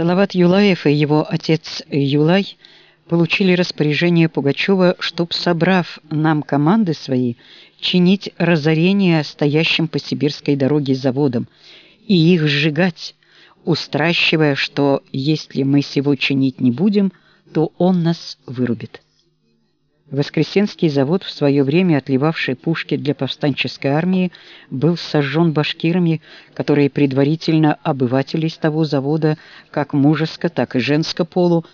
Салават Юлаев и его отец Юлай получили распоряжение Пугачева, чтоб собрав нам команды свои, чинить разорение стоящим по сибирской дороге заводам и их сжигать, устращивая, что если мы сего чинить не будем, то он нас вырубит. Воскресенский завод, в свое время отливавший пушки для повстанческой армии, был сожжен башкирами, которые предварительно обывателей того завода, как мужеско, так и женско полу,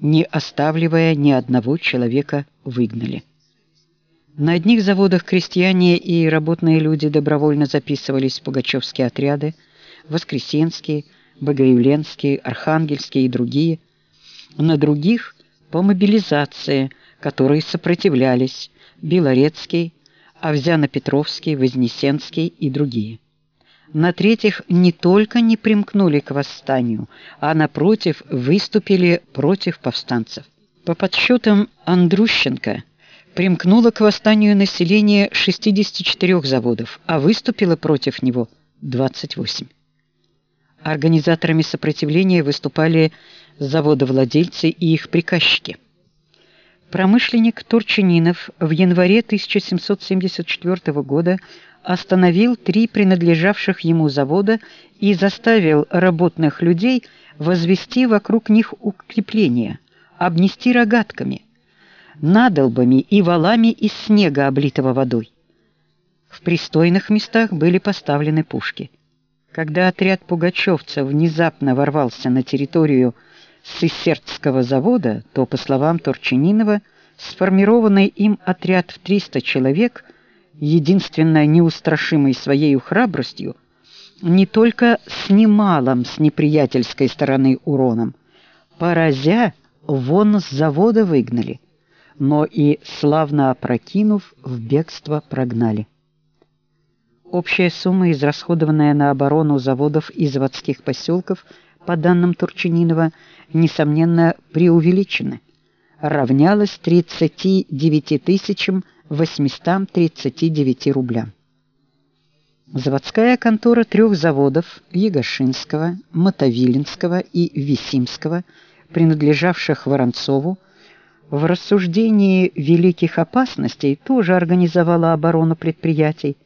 не оставляя ни одного человека, выгнали. На одних заводах крестьяне и работные люди добровольно записывались в пугачевские отряды, Воскресенские, Богоявленские, Архангельские и другие. На других по мобилизации – которые сопротивлялись Белорецкий, Овзяно-Петровский, Вознесенский и другие. На третьих не только не примкнули к восстанию, а напротив выступили против повстанцев. По подсчетам Андрущенко примкнуло к восстанию население 64 заводов, а выступило против него 28. Организаторами сопротивления выступали заводовладельцы и их приказчики. Промышленник Турчининов в январе 1774 года остановил три принадлежавших ему завода и заставил работных людей возвести вокруг них укрепления, обнести рогатками, надолбами и валами из снега, облитого водой. В пристойных местах были поставлены пушки. Когда отряд пугачевцев внезапно ворвался на территорию Сысертского завода, то, по словам Торчининова, сформированный им отряд в 300 человек, единственно неустрашимый своей храбростью, не только с немалым с неприятельской стороны уроном, поразя, вон с завода выгнали, но и славно опрокинув, в бегство прогнали. Общая сумма, израсходованная на оборону заводов и заводских поселков, по данным Турчининова, несомненно, преувеличены, равнялась 39 тысячам 839 рублям. Заводская контора трех заводов Егошинского, Мотовилинского и Висимского, принадлежавших Воронцову, в рассуждении великих опасностей тоже организовала оборону предприятий.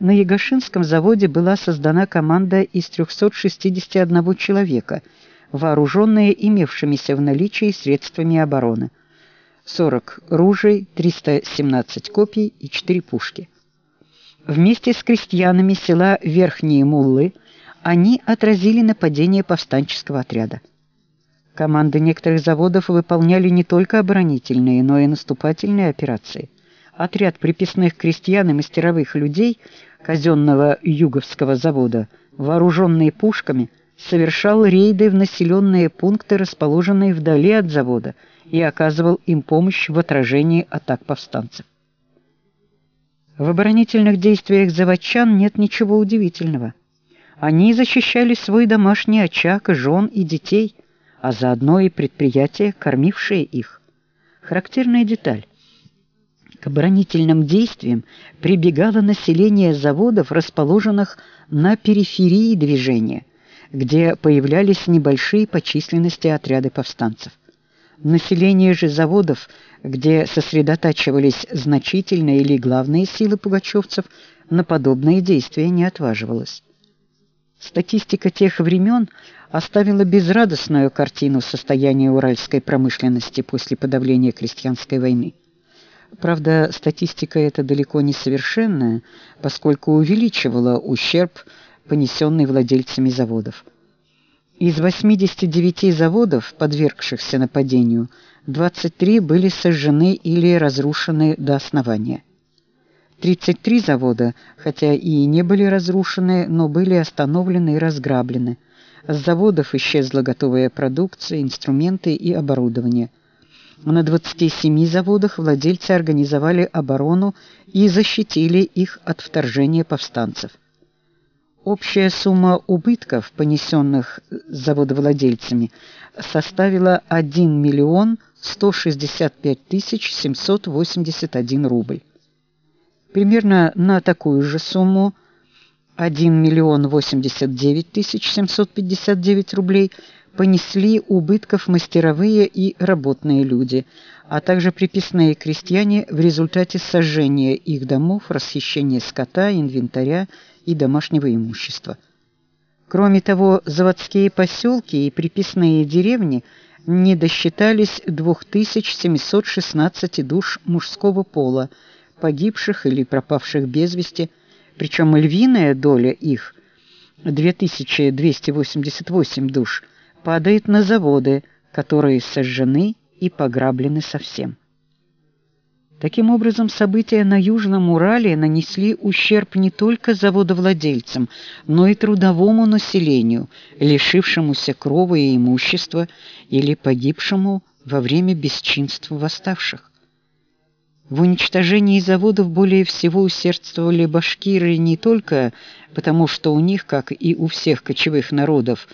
На Егошинском заводе была создана команда из 361 человека – вооруженные имевшимися в наличии средствами обороны. 40 ружей, 317 копий и 4 пушки. Вместе с крестьянами села Верхние Муллы они отразили нападение повстанческого отряда. Команды некоторых заводов выполняли не только оборонительные, но и наступательные операции. Отряд приписных крестьян и мастеровых людей казенного Юговского завода, вооруженные пушками, совершал рейды в населенные пункты, расположенные вдали от завода, и оказывал им помощь в отражении атак повстанцев. В оборонительных действиях заводчан нет ничего удивительного. Они защищали свой домашний очаг, жен и детей, а заодно и предприятия, кормившие их. Характерная деталь. К оборонительным действиям прибегало население заводов, расположенных на периферии движения, где появлялись небольшие по численности отряды повстанцев. Население же заводов, где сосредотачивались значительные или главные силы пугачевцев, на подобные действия не отваживалось. Статистика тех времен оставила безрадостную картину состояния уральской промышленности после подавления крестьянской войны. Правда, статистика эта далеко не совершенная, поскольку увеличивала ущерб понесенный владельцами заводов. Из 89 заводов, подвергшихся нападению, 23 были сожжены или разрушены до основания. 33 завода, хотя и не были разрушены, но были остановлены и разграблены. С заводов исчезла готовая продукция, инструменты и оборудование. На 27 заводах владельцы организовали оборону и защитили их от вторжения повстанцев. Общая сумма убытков, понесенных заводовладельцами, составила 1 миллион 165 тысяч 781 рубль. Примерно на такую же сумму 1 миллион 89 тысяч 759 рублей понесли убытков мастеровые и работные люди, а также приписные крестьяне в результате сожжения их домов, расхищения скота, инвентаря и домашнего имущества. Кроме того, заводские поселки и приписные деревни не досчитались 2716 душ мужского пола, погибших или пропавших без вести, причем львиная доля их 2288 душ падает на заводы, которые сожжены и пограблены совсем. Таким образом, события на Южном Урале нанесли ущерб не только заводовладельцам, но и трудовому населению, лишившемуся крова и имущества или погибшему во время бесчинств восставших. В уничтожении заводов более всего усердствовали башкиры не только потому, что у них, как и у всех кочевых народов,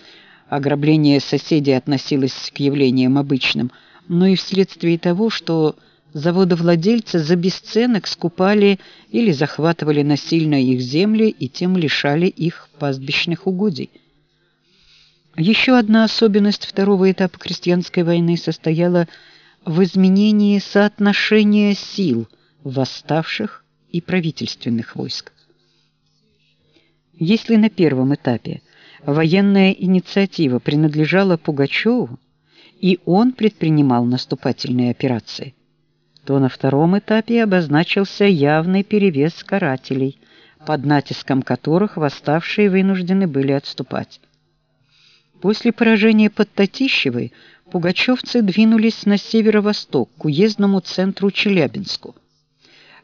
ограбление соседей относилось к явлениям обычным, но и вследствие того, что заводовладельцы за бесценок скупали или захватывали насильно их земли и тем лишали их пастбищных угодий. Еще одна особенность второго этапа крестьянской войны состояла в изменении соотношения сил восставших и правительственных войск. Если на первом этапе военная инициатива принадлежала Пугачеву, и он предпринимал наступательные операции, то на втором этапе обозначился явный перевес карателей, под натиском которых восставшие вынуждены были отступать. После поражения под Татищевой пугачевцы двинулись на северо-восток к уездному центру Челябинску,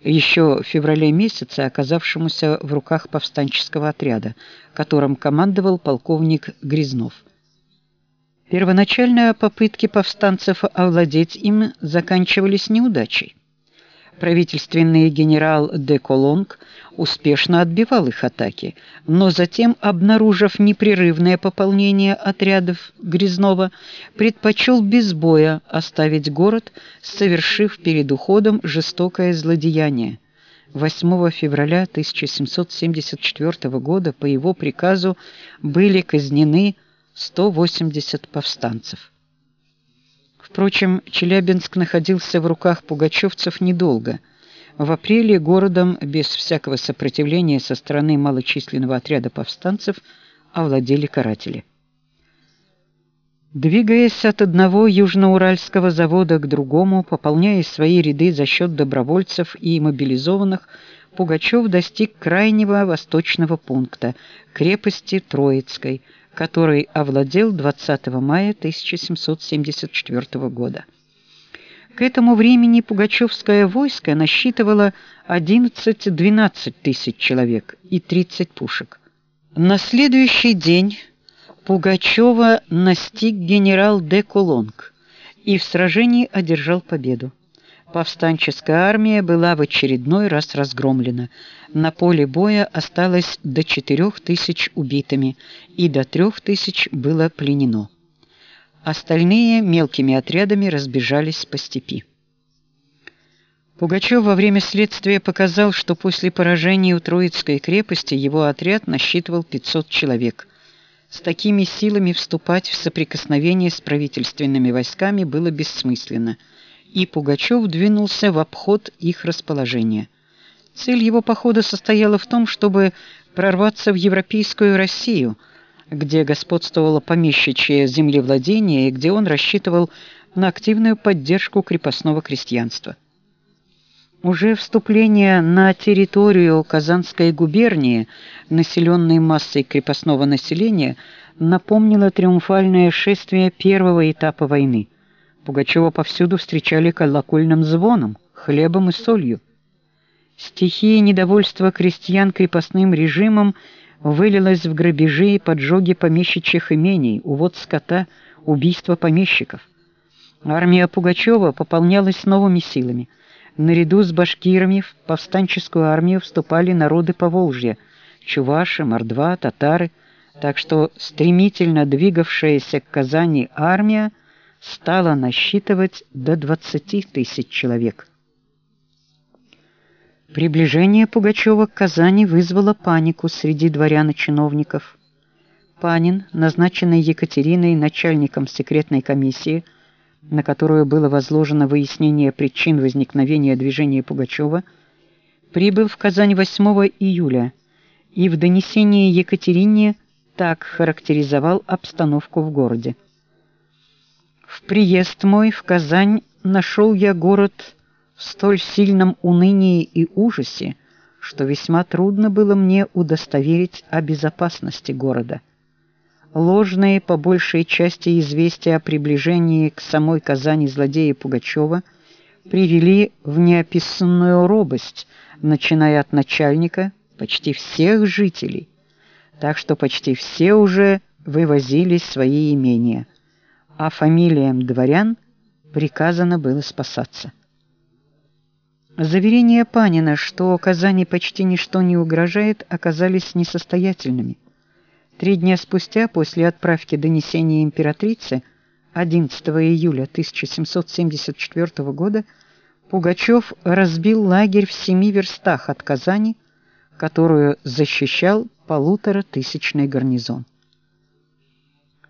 еще в феврале месяце оказавшемуся в руках повстанческого отряда, которым командовал полковник Грязнов. Первоначальные попытки повстанцев овладеть им заканчивались неудачей. Правительственный генерал де Колонг успешно отбивал их атаки, но затем, обнаружив непрерывное пополнение отрядов Грязнова, предпочел без боя оставить город, совершив перед уходом жестокое злодеяние. 8 февраля 1774 года по его приказу были казнены 180 повстанцев. Впрочем, Челябинск находился в руках пугачевцев недолго. В апреле городом без всякого сопротивления со стороны малочисленного отряда повстанцев овладели каратели. Двигаясь от одного южноуральского завода к другому, пополняя свои ряды за счет добровольцев и мобилизованных, Пугачев достиг крайнего восточного пункта крепости Троицкой – который овладел 20 мая 1774 года. К этому времени пугачевское войско насчитывало 11-12 тысяч человек и 30 пушек. На следующий день Пугачева настиг генерал де Колонг и в сражении одержал победу повстанческая армия была в очередной раз разгромлена. На поле боя осталось до четырех тысяч убитыми и до трех тысяч было пленено. Остальные мелкими отрядами разбежались по степи. Пугачев во время следствия показал, что после поражения у Троицкой крепости его отряд насчитывал 500 человек. С такими силами вступать в соприкосновение с правительственными войсками было бессмысленно – и Пугачев двинулся в обход их расположения. Цель его похода состояла в том, чтобы прорваться в европейскую Россию, где господствовало помещичье землевладение и где он рассчитывал на активную поддержку крепостного крестьянства. Уже вступление на территорию Казанской губернии, населенной массой крепостного населения, напомнило триумфальное шествие первого этапа войны. Пугачева повсюду встречали колокольным звоном, хлебом и солью. Стихия недовольства крестьян крепостным режимом вылилась в грабежи и поджоги помещичьих имений, увод скота, убийство помещиков. Армия Пугачева пополнялась новыми силами. Наряду с башкирами в повстанческую армию вступали народы Поволжья – чуваши, мордва, татары, так что стремительно двигавшаяся к Казани армия – стала насчитывать до 20 тысяч человек. Приближение Пугачева к Казани вызвало панику среди дворян и чиновников. Панин, назначенный Екатериной начальником секретной комиссии, на которую было возложено выяснение причин возникновения движения Пугачева, прибыл в Казань 8 июля и в донесении Екатерине так характеризовал обстановку в городе. В приезд мой в Казань нашел я город в столь сильном унынии и ужасе, что весьма трудно было мне удостоверить о безопасности города. Ложные по большей части известия о приближении к самой Казани злодея Пугачева привели в неописанную робость, начиная от начальника почти всех жителей, так что почти все уже вывозили свои имения, а фамилиям дворян приказано было спасаться. Заверения Панина, что Казани почти ничто не угрожает, оказались несостоятельными. Три дня спустя, после отправки донесения императрицы, 11 июля 1774 года, Пугачев разбил лагерь в семи верстах от Казани, которую защищал полуторатысячный гарнизон.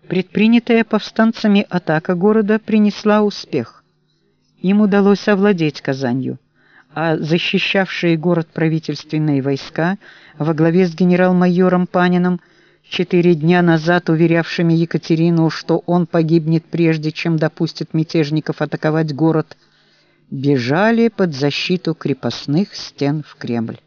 Предпринятая повстанцами атака города принесла успех. Им удалось овладеть Казанью, а защищавшие город правительственные войска во главе с генерал-майором Паниным – четыре дня назад уверявшими Екатерину, что он погибнет прежде, чем допустит мятежников атаковать город, бежали под защиту крепостных стен в Кремль.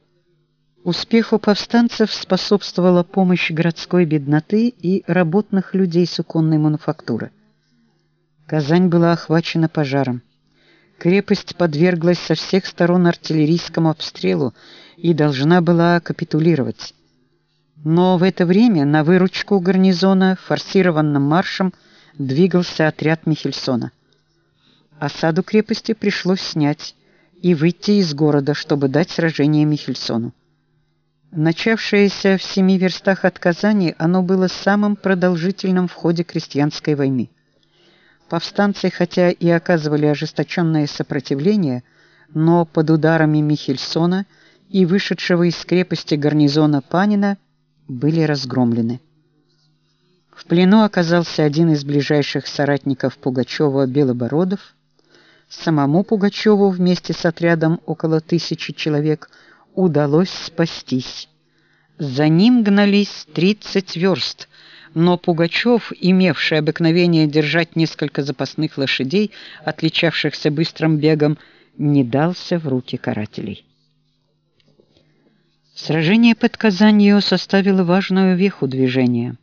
Успеху повстанцев способствовала помощь городской бедноты и работных людей суконной мануфактуры. Казань была охвачена пожаром. Крепость подверглась со всех сторон артиллерийскому обстрелу и должна была капитулировать. Но в это время на выручку гарнизона форсированным маршем двигался отряд Михельсона. Осаду крепости пришлось снять и выйти из города, чтобы дать сражение Михельсону. Начавшееся в семи верстах от Казани, оно было самым продолжительным в ходе крестьянской войны. Повстанцы, хотя и оказывали ожесточенное сопротивление, но под ударами Михельсона и вышедшего из крепости гарнизона Панина были разгромлены. В плену оказался один из ближайших соратников Пугачева Белобородов. Самому Пугачеву вместе с отрядом около тысячи человек удалось спастись. За ним гнались 30 верст, но Пугачев, имевший обыкновение держать несколько запасных лошадей, отличавшихся быстрым бегом, не дался в руки карателей. Сражение под Казанью составило важную веху движения.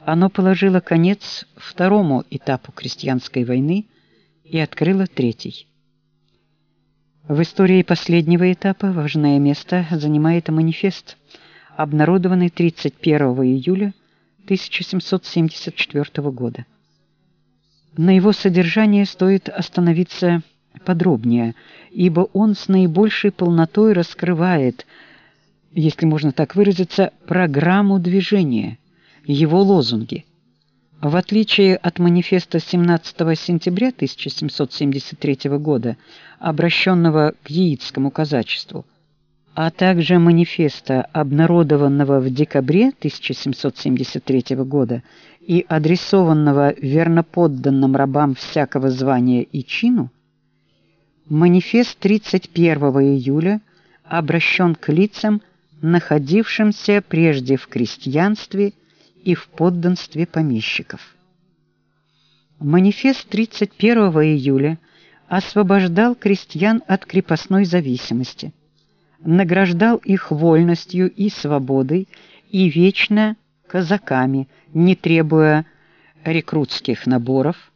Оно положило конец второму этапу крестьянской войны и открыло третий. В истории последнего этапа важное место занимает манифест, обнародованный 31 июля 1774 года. На его содержание стоит остановиться подробнее, ибо он с наибольшей полнотой раскрывает если можно так выразиться, программу движения, его лозунги. В отличие от манифеста 17 сентября 1773 года, обращенного к яицкому казачеству, а также манифеста, обнародованного в декабре 1773 года и адресованного верноподданным рабам всякого звания и чину, манифест 31 июля обращен к лицам, находившимся прежде в крестьянстве и в подданстве помещиков. Манифест 31 июля освобождал крестьян от крепостной зависимости, награждал их вольностью и свободой и вечно казаками, не требуя рекрутских наборов,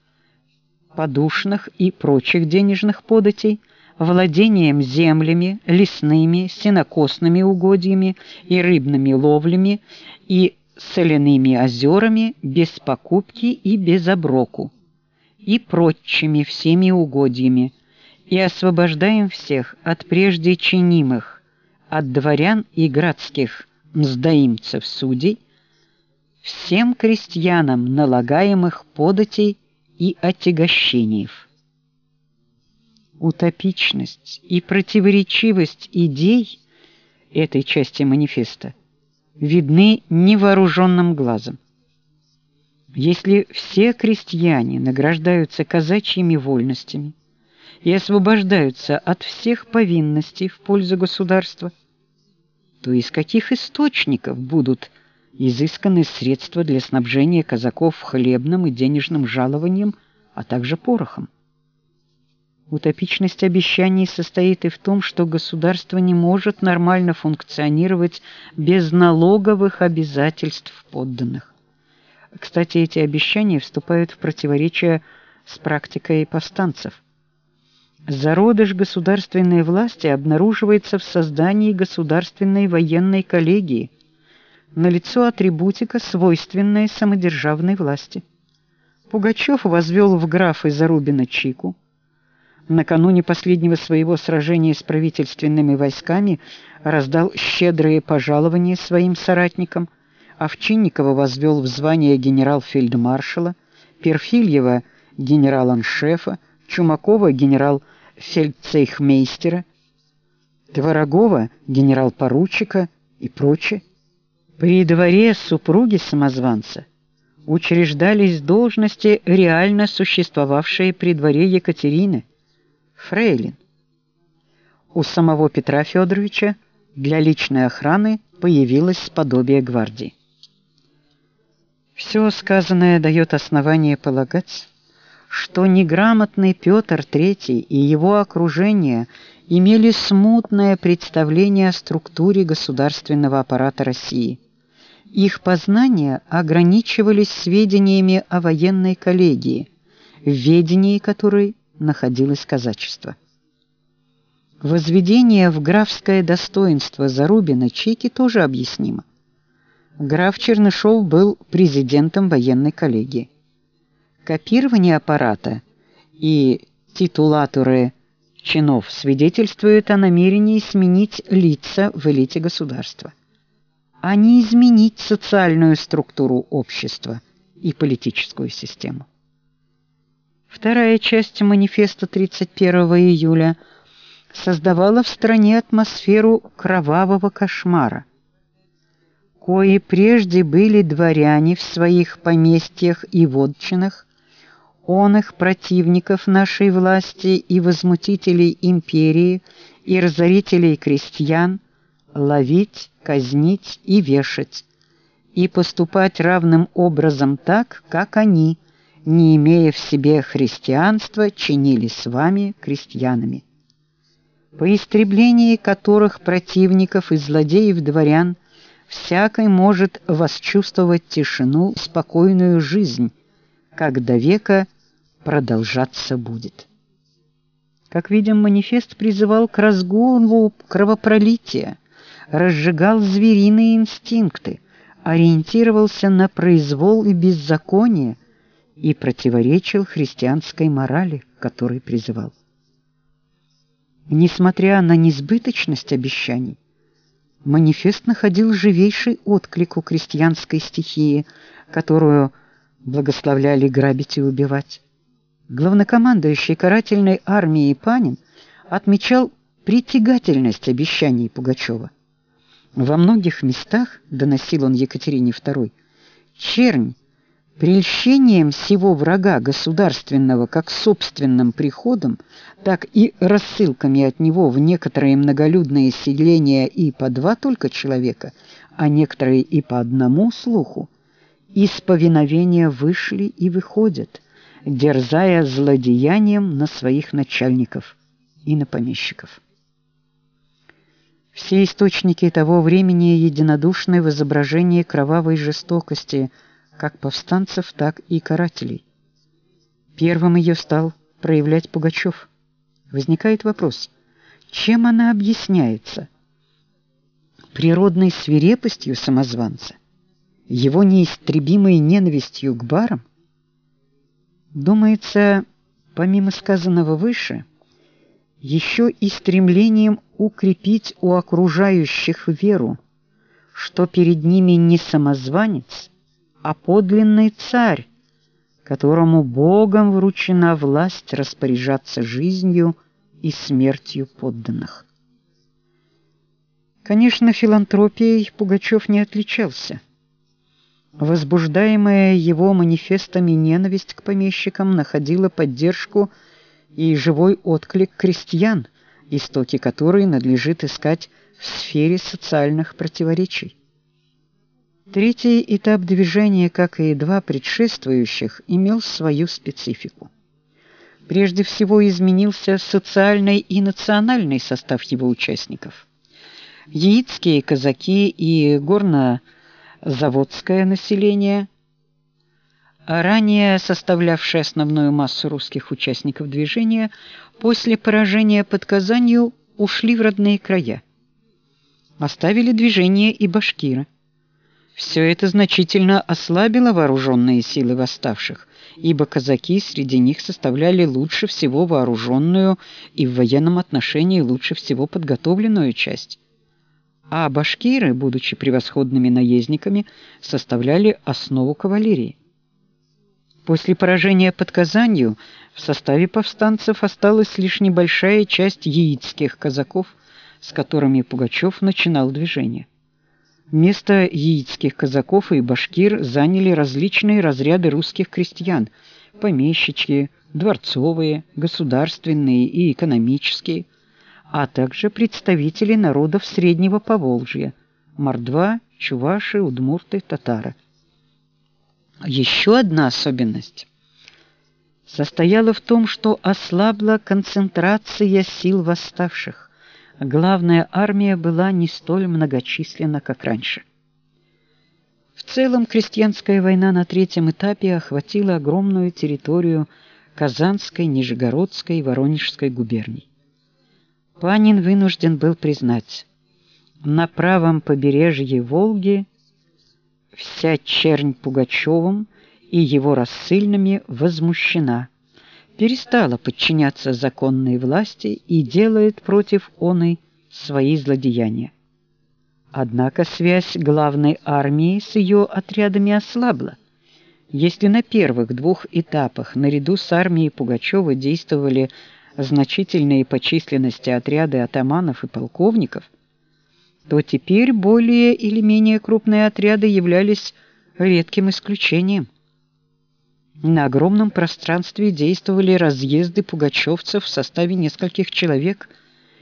подушных и прочих денежных податей, владением землями, лесными, сенокосными угодьями и рыбными ловлями и соляными озерами без покупки и без оброку, и прочими всеми угодьями, и освобождаем всех от прежде чинимых, от дворян и градских мздоимцев судей, всем крестьянам налагаемых податей и отягощениев. Утопичность и противоречивость идей этой части манифеста видны невооруженным глазом. Если все крестьяне награждаются казачьими вольностями и освобождаются от всех повинностей в пользу государства, то из каких источников будут изысканы средства для снабжения казаков хлебным и денежным жалованием, а также порохом? Утопичность обещаний состоит и в том, что государство не может нормально функционировать без налоговых обязательств подданных. Кстати, эти обещания вступают в противоречие с практикой повстанцев. Зародыш государственной власти обнаруживается в создании государственной военной коллегии, налицо атрибутика, свойственная самодержавной власти. Пугачев возвел в графы Зарубина Чику, накануне последнего своего сражения с правительственными войсками раздал щедрые пожалования своим соратникам, Овчинникова возвел в звание генерал-фельдмаршала, Перфильева генерал-аншефа, Чумакова генерал-фельдцейхмейстера, Творогова генерал-поручика и прочее. При дворе супруги самозванца учреждались должности, реально существовавшие при дворе Екатерины, фрейлин. У самого Петра Федоровича для личной охраны появилось подобие гвардии. Все сказанное дает основание полагать, что неграмотный Петр III и его окружение имели смутное представление о структуре государственного аппарата России. Их познания ограничивались сведениями о военной коллегии, в ведении которой находилось казачество. Возведение в графское достоинство Зарубина Чеки тоже объяснимо. Граф Чернышов был президентом военной коллегии. Копирование аппарата и титулатуры чинов свидетельствуют о намерении сменить лица в элите государства, а не изменить социальную структуру общества и политическую систему. Вторая часть манифеста 31 июля создавала в стране атмосферу кровавого кошмара. Кои прежде были дворяне в своих поместьях и вотчинах, он их противников нашей власти и возмутителей империи и разорителей крестьян ловить, казнить и вешать, и поступать равным образом так, как они – не имея в себе христианства, чинили с вами крестьянами, по истреблении которых противников и злодеев-дворян всякой может восчувствовать тишину, спокойную жизнь, как до века продолжаться будет. Как видим, манифест призывал к разгулу кровопролития, разжигал звериные инстинкты, ориентировался на произвол и беззаконие, и противоречил христианской морали, которой призывал. Несмотря на несбыточность обещаний, манифест находил живейший отклик у крестьянской стихии, которую благословляли грабить и убивать. Главнокомандующий карательной армией Панин отмечал притягательность обещаний Пугачева. Во многих местах, доносил он Екатерине II, чернь Прельщением всего врага государственного как собственным приходом, так и рассылками от него в некоторые многолюдные селения и по два только человека, а некоторые и по одному слуху, из повиновения вышли и выходят, дерзая злодеянием на своих начальников и на помещиков. Все источники того времени единодушны в изображении кровавой жестокости – как повстанцев, так и карателей. Первым ее стал проявлять Пугачев. Возникает вопрос, чем она объясняется? Природной свирепостью самозванца? Его неистребимой ненавистью к барам? Думается, помимо сказанного выше, еще и стремлением укрепить у окружающих веру, что перед ними не самозванец, а подлинный царь, которому Богом вручена власть распоряжаться жизнью и смертью подданных. Конечно, филантропией Пугачев не отличался. Возбуждаемая его манифестами ненависть к помещикам находила поддержку и живой отклик крестьян, истоки которой надлежит искать в сфере социальных противоречий. Третий этап движения, как и два предшествующих, имел свою специфику. Прежде всего изменился социальный и национальный состав его участников. Яицкие казаки и горно-заводское население, ранее составлявшие основную массу русских участников движения, после поражения под Казанью ушли в родные края. Оставили движение и башкиры. Все это значительно ослабило вооруженные силы восставших, ибо казаки среди них составляли лучше всего вооруженную и в военном отношении лучше всего подготовленную часть. А башкиры, будучи превосходными наездниками, составляли основу кавалерии. После поражения под Казанью в составе повстанцев осталась лишь небольшая часть яицких казаков, с которыми Пугачев начинал движение. Место яицких казаков и башкир заняли различные разряды русских крестьян: помещичьи, дворцовые, государственные и экономические, а также представители народов Среднего Поволжья: мордва, чуваши, удмурты, татары. Еще одна особенность состояла в том, что ослабла концентрация сил восставших главная армия была не столь многочисленна, как раньше. В целом крестьянская война на третьем этапе охватила огромную территорию Казанской, Нижегородской и Воронежской губерний. Панин вынужден был признать, на правом побережье Волги вся чернь Пугачевым и его рассыльными возмущена – перестала подчиняться законной власти и делает против оной свои злодеяния. Однако связь главной армии с ее отрядами ослабла. Если на первых двух этапах наряду с армией Пугачева действовали значительные по численности отряды атаманов и полковников, то теперь более или менее крупные отряды являлись редким исключением. На огромном пространстве действовали разъезды пугачевцев в составе нескольких человек,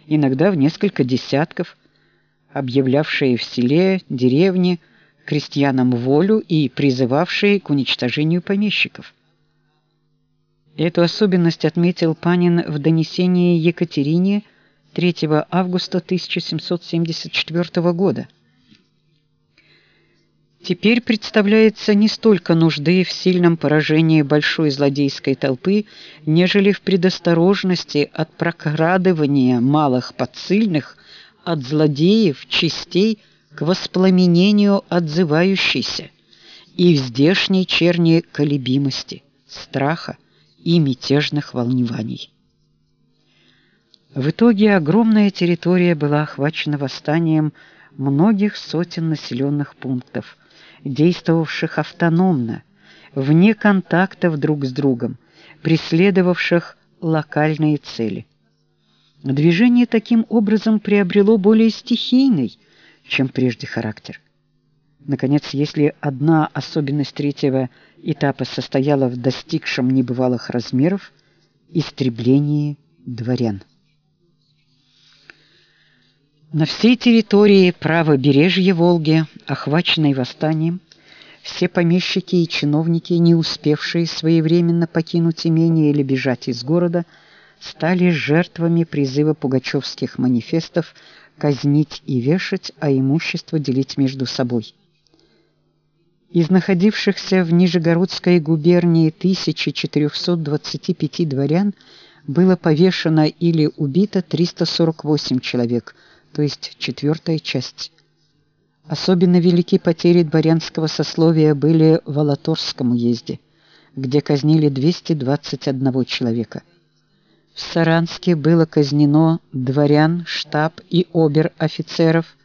иногда в несколько десятков, объявлявшие в селе, деревне крестьянам волю и призывавшие к уничтожению помещиков. Эту особенность отметил Панин в донесении Екатерине 3 августа 1774 года. Теперь представляется не столько нужды в сильном поражении большой злодейской толпы, нежели в предосторожности от прокрадывания малых подсыльных от злодеев частей к воспламенению отзывающейся и в здешней черни колебимости, страха и мятежных волнений. В итоге огромная территория была охвачена восстанием многих сотен населенных пунктов – действовавших автономно, вне контактов друг с другом, преследовавших локальные цели. Движение таким образом приобрело более стихийный, чем прежде характер. Наконец, если одна особенность третьего этапа состояла в достигшем небывалых размеров истреблении дворян. На всей территории правобережья Волги, охваченной восстанием, все помещики и чиновники, не успевшие своевременно покинуть имение или бежать из города, стали жертвами призыва пугачевских манифестов казнить и вешать, а имущество делить между собой. Из находившихся в Нижегородской губернии 1425 дворян было повешено или убито 348 человек – то есть четвертая часть. Особенно велики потери дворянского сословия были в Алаторском уезде, где казнили 221 человека. В Саранске было казнено дворян, штаб и обер-офицеров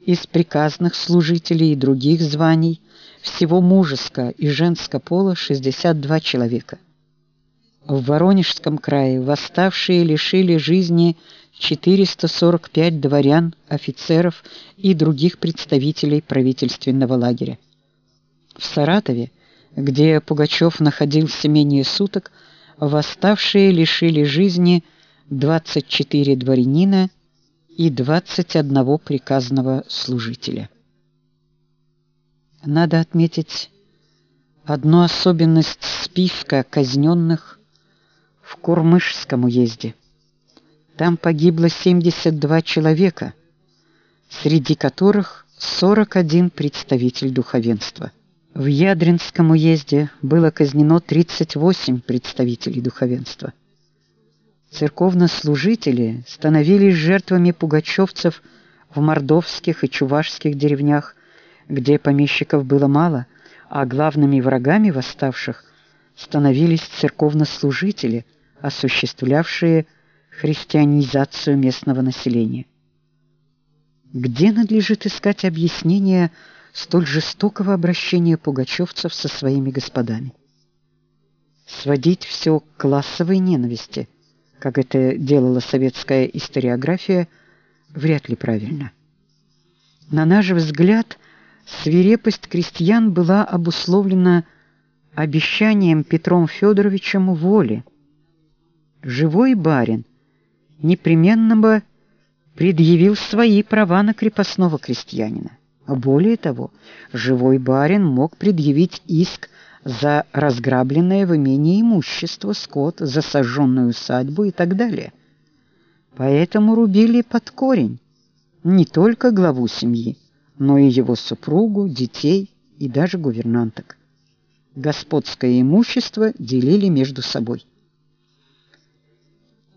из приказных служителей и других званий, всего мужеско и женско пола 62 человека. В Воронежском крае восставшие лишили жизни 445 дворян, офицеров и других представителей правительственного лагеря. В Саратове, где Пугачев находился менее суток, восставшие лишили жизни 24 дворянина и 21 приказного служителя. Надо отметить одну особенность списка казненных в Курмышском уезде. Там погибло 72 человека, среди которых 41 представитель духовенства. В Ядринском уезде было казнено 38 представителей духовенства. Церковнослужители становились жертвами пугачевцев в мордовских и чувашских деревнях, где помещиков было мало, а главными врагами восставших становились церковнослужители, осуществлявшие христианизацию местного населения. Где надлежит искать объяснение столь жестокого обращения пугачевцев со своими господами? Сводить все к классовой ненависти, как это делала советская историография, вряд ли правильно. На наш взгляд, свирепость крестьян была обусловлена обещанием Петром Федоровичем воли. Живой барин непременно бы предъявил свои права на крепостного крестьянина. Более того, живой барин мог предъявить иск за разграбленное в имении имущество, скот, за сожженную усадьбу и так далее. Поэтому рубили под корень не только главу семьи, но и его супругу, детей и даже гувернанток. Господское имущество делили между собой.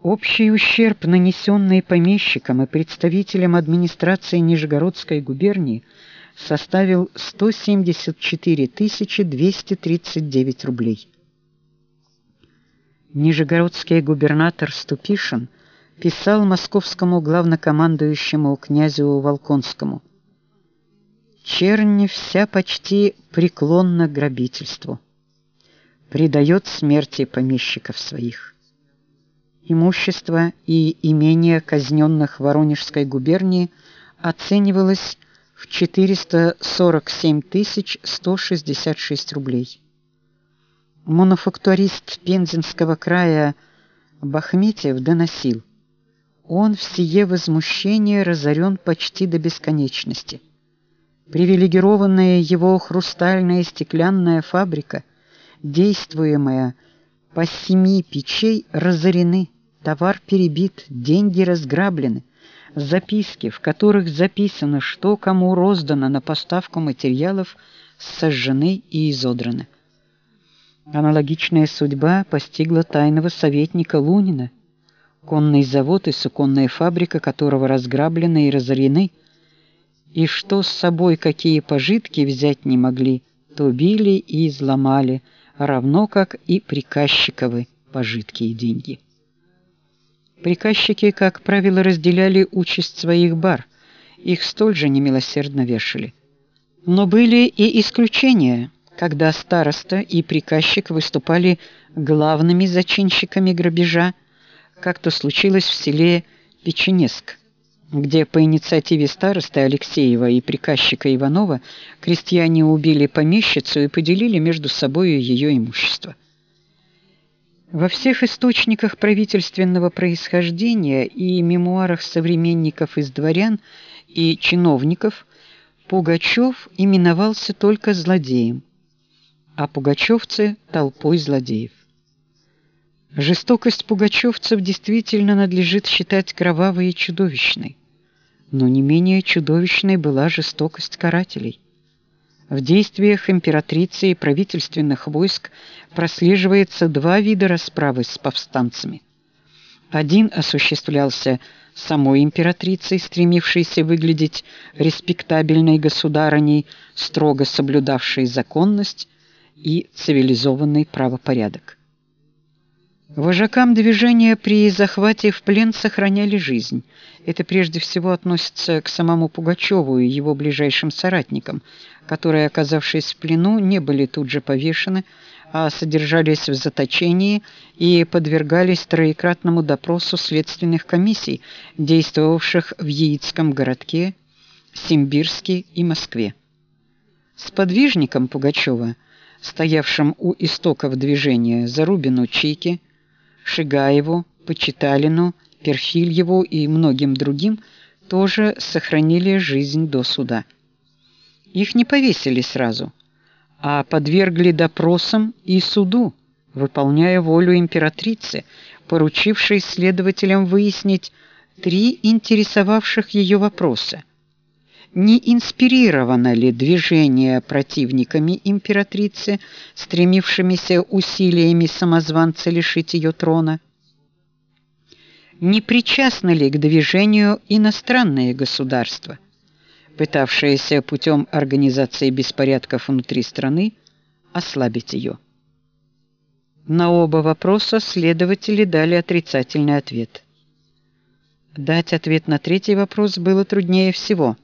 Общий ущерб, нанесенный помещикам и представителям администрации Нижегородской губернии, составил 174 239 рублей. Нижегородский губернатор Ступишин писал московскому главнокомандующему князю Волконскому: Чернь вся почти преклонна грабительству, предает смерти помещиков своих. Имущество и имение казненных в Воронежской губернии оценивалось в 447 166 рублей. Мануфактурист Пензенского края Бахметьев доносил: он в сие возмущение разорен почти до бесконечности. Привилегированная его хрустальная стеклянная фабрика, действуемая по семи печей, разорены, товар перебит, деньги разграблены. Записки, в которых записано, что кому роздано на поставку материалов, сожжены и изодраны. Аналогичная судьба постигла тайного советника Лунина, конный завод и суконная фабрика которого разграблены и разорены – и что с собой какие пожитки взять не могли, то били и изломали, равно как и приказчиковы пожитки и деньги. Приказчики, как правило, разделяли участь своих бар, их столь же немилосердно вешали. Но были и исключения, когда староста и приказчик выступали главными зачинщиками грабежа, как то случилось в селе Печенеск где по инициативе старосты Алексеева и приказчика Иванова крестьяне убили помещицу и поделили между собой ее имущество. Во всех источниках правительственного происхождения и мемуарах современников из дворян и чиновников Пугачев именовался только злодеем, а пугачевцы толпой злодеев. Жестокость пугачевцев действительно надлежит считать кровавой и чудовищной. Но не менее чудовищной была жестокость карателей. В действиях императрицы и правительственных войск прослеживается два вида расправы с повстанцами. Один осуществлялся самой императрицей, стремившейся выглядеть респектабельной государыней, строго соблюдавшей законность и цивилизованный правопорядок. Вожакам движения при захвате в плен сохраняли жизнь. Это прежде всего относится к самому Пугачеву и его ближайшим соратникам, которые, оказавшись в плену, не были тут же повешены, а содержались в заточении и подвергались троекратному допросу следственных комиссий, действовавших в Яицком городке, Симбирске и Москве. Сподвижником Пугачева, стоявшим у истоков движения Зарубину Чики, Шигаеву, Почиталину, Перфильеву и многим другим, тоже сохранили жизнь до суда. Их не повесили сразу, а подвергли допросам и суду, выполняя волю императрицы, поручившей следователям выяснить три интересовавших ее вопроса: не инспирировано ли движение противниками императрицы, стремившимися усилиями самозванца лишить ее трона? Не причастны ли к движению иностранные государства, пытавшиеся путем организации беспорядков внутри страны ослабить ее? На оба вопроса следователи дали отрицательный ответ. Дать ответ на третий вопрос было труднее всего.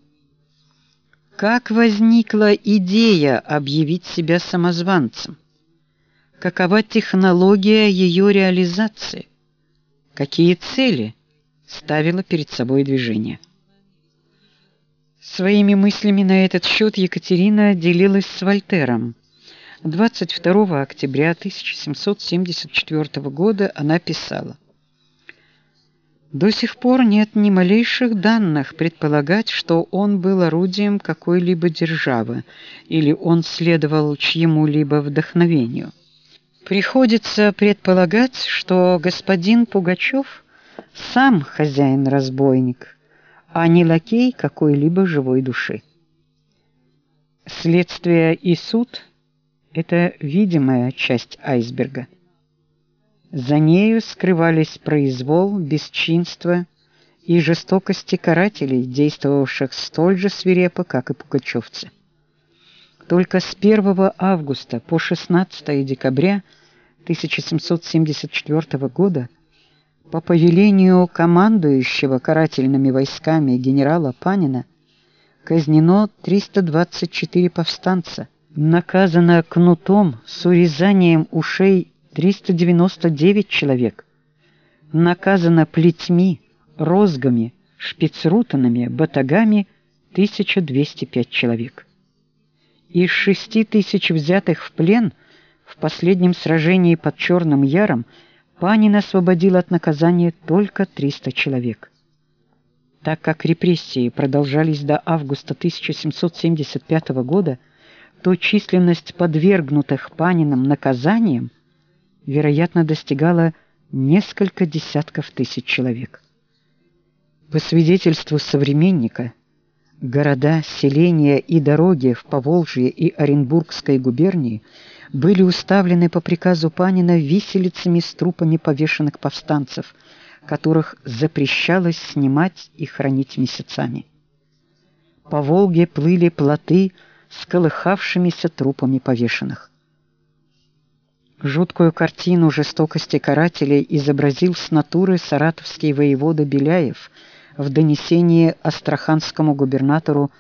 Как возникла идея объявить себя самозванцем? Какова технология ее реализации? Какие цели ставило перед собой движение? Своими мыслями на этот счет Екатерина делилась с Вольтером. 22 октября 1774 года она писала: до сих пор нет ни малейших данных предполагать, что он был орудием какой-либо державы или он следовал чьему-либо вдохновению. Приходится предполагать, что господин Пугачев сам хозяин-разбойник, а не лакей какой-либо живой души. Следствие и суд это видимая часть айсберга. За нею скрывались произвол, бесчинство и жестокости карателей, действовавших столь же свирепо, как и пугачевцы. Только с 1 августа по 16 декабря 1774 года по повелению командующего карательными войсками генерала Панина казнено 324 повстанца, наказано кнутом с урезанием ушей 399 человек. Наказано плетьми, розгами, шпицрутанами, батагами 1205 человек. Из шести тысяч взятых в плен в последнем сражении под Черным Яром Панин освободил от наказания только 300 человек. Так как репрессии продолжались до августа 1775 года, то численность подвергнутых Паниным наказаниям вероятно, достигала несколько десятков тысяч человек. По свидетельству современника, города, селения и дороги в Поволжье и Оренбургской губернии были уставлены по приказу Панина виселицами с трупами повешенных повстанцев, которых запрещалось снимать и хранить месяцами. По Волге плыли плоты с колыхавшимися трупами повешенных. Жуткую картину жестокости карателей изобразил с натуры саратовский воевода Беляев в донесении астраханскому губернатору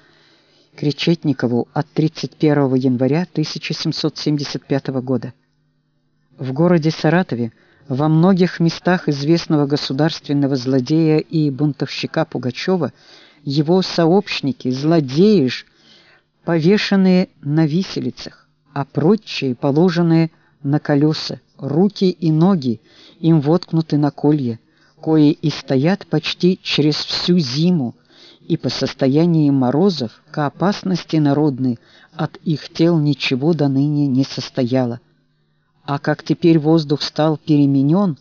Кречетникову от 31 января 1775 года. В городе Саратове во многих местах известного государственного злодея и бунтовщика Пугачева его сообщники, злодеи ж, повешены на виселицах, а прочие положены на колеса, руки и ноги им воткнуты на колья, кои и стоят почти через всю зиму, и по состоянию морозов к опасности народной от их тел ничего до ныне не состояло. А как теперь воздух стал переменен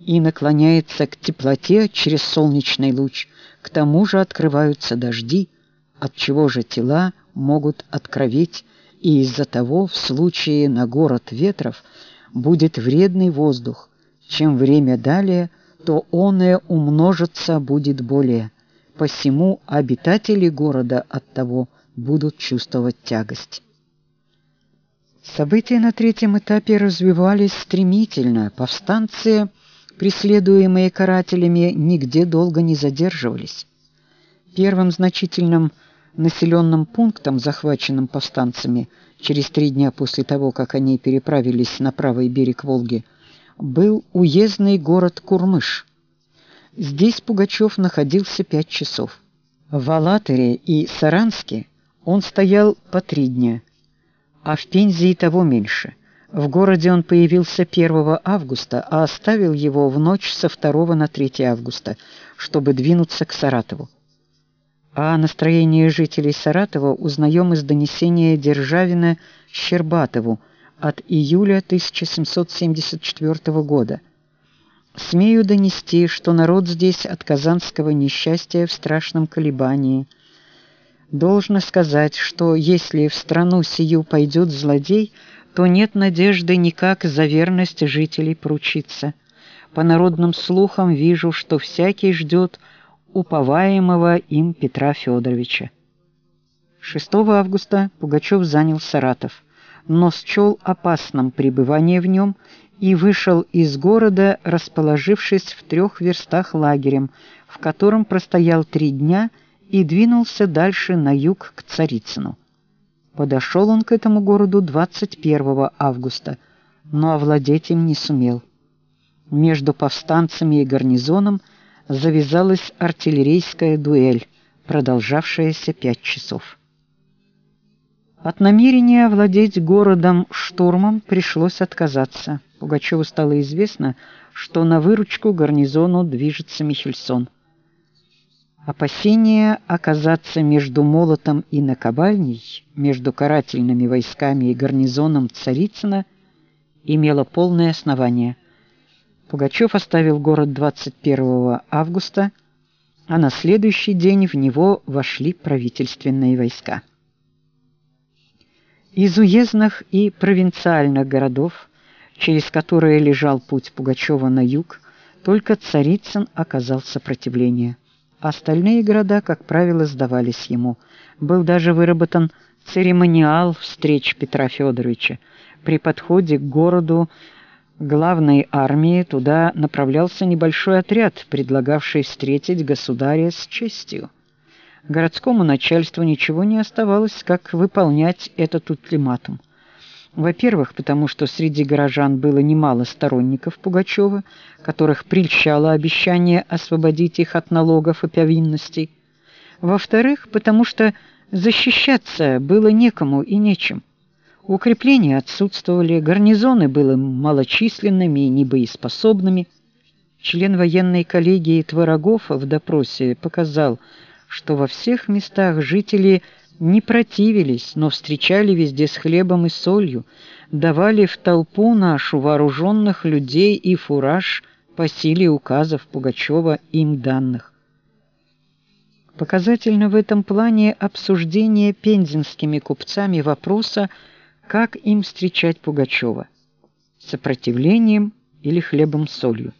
и наклоняется к теплоте через солнечный луч, к тому же открываются дожди, от чего же тела могут откроветь и из-за того в случае на город ветров будет вредный воздух, чем время далее, то оное умножится будет более. Посему обитатели города от того будут чувствовать тягость. События на третьем этапе развивались стремительно. Повстанцы, преследуемые карателями, нигде долго не задерживались. Первым значительным населенным пунктом, захваченным повстанцами через три дня после того, как они переправились на правый берег Волги, был уездный город Курмыш. Здесь Пугачев находился пять часов. В Алатыре и Саранске Он стоял по три дня, а в Пензе и того меньше. В городе он появился 1 августа, а оставил его в ночь со 2 на 3 августа, чтобы двинуться к Саратову. А настроение жителей Саратова узнаем из донесения Державина Щербатову от июля 1774 года. Смею донести, что народ здесь от казанского несчастья в страшном колебании. Должно сказать, что если в страну сию пойдет злодей, то нет надежды никак за верность жителей поручиться. По народным слухам вижу, что всякий ждет уповаемого им Петра Федоровича. 6 августа Пугачев занял Саратов, но счел опасным пребывание в нем и вышел из города, расположившись в трех верстах лагерем, в котором простоял три дня и двинулся дальше на юг к Царицыну. Подошел он к этому городу 21 августа, но овладеть им не сумел. Между повстанцами и гарнизоном завязалась артиллерийская дуэль, продолжавшаяся пять часов. От намерения овладеть городом штурмом пришлось отказаться. Пугачеву стало известно, что на выручку гарнизону движется Михельсон. Опасение оказаться между молотом и наковальней, между карательными войсками и гарнизоном Царицына, имело полное основание. Пугачев оставил город 21 августа, а на следующий день в него вошли правительственные войска. Из уездных и провинциальных городов, через которые лежал путь Пугачева на юг, только Царицын оказал сопротивление. Остальные города, как правило, сдавались ему. Был даже выработан церемониал встреч Петра Федоровича. При подходе к городу главной армии туда направлялся небольшой отряд, предлагавший встретить государя с честью. Городскому начальству ничего не оставалось, как выполнять этот ультиматум. Во-первых, потому что среди горожан было немало сторонников Пугачева, которых прельщало обещание освободить их от налогов и повинностей. Во-вторых, потому что защищаться было некому и нечем. Укрепления отсутствовали, гарнизоны были малочисленными и небоеспособными. Член военной коллегии Творогов в допросе показал, что во всех местах жители не противились, но встречали везде с хлебом и солью, давали в толпу нашу вооруженных людей и фураж по силе указов Пугачева им данных. Показательно в этом плане обсуждение пензенскими купцами вопроса, как им встречать Пугачева – сопротивлением или хлебом-солью.